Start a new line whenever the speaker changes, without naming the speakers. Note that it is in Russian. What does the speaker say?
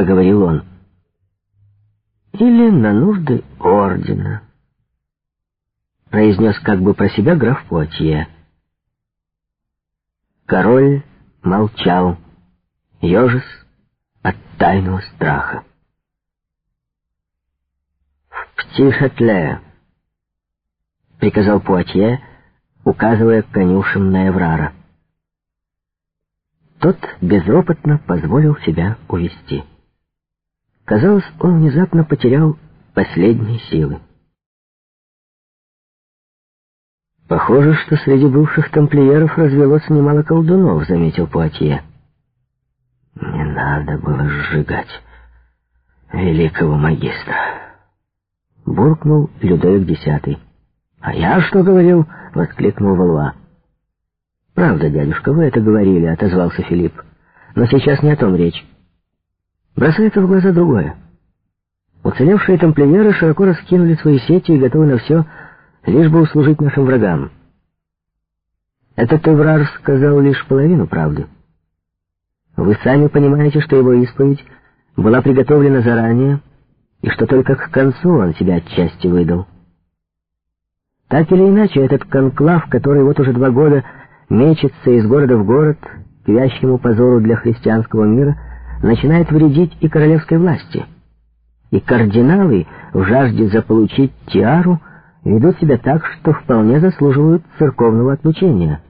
проговорил он. «Или на нужды ордена», — произнес как бы про себя граф Пуатье. Король молчал, ежес от тайного страха. «В Птишетле», — приказал Пуатье, указывая конюшем на Эврара. Тот безропотно позволил себя увести. Казалось, он внезапно потерял последние силы. «Похоже, что среди бывших тамплиеров развелось немало колдунов», — заметил Пуатье. «Не надо было сжигать великого магистра», — буркнул Людовик Десятый. «А я что говорил?» — воскликнул Валуа. «Правда, дядюшка, вы это говорили», — отозвался Филипп. «Но сейчас не о том речь. Бросается в глаза другое. Уцелевшие тамплиеры широко раскинули свои сети и готовы на все, лишь бы услужить нашим врагам. Этот Эврар сказал лишь половину правды. Вы сами понимаете, что его исповедь была приготовлена заранее, и что только к концу он себя отчасти выдал. Так или иначе, этот конклав, который вот уже два года мечется из города в город, к вящему позору для христианского мира, начинает вредить и королевской власти. И кардиналы в жажде заполучить тиару ведут себя так, что вполне заслуживают церковного отлучения —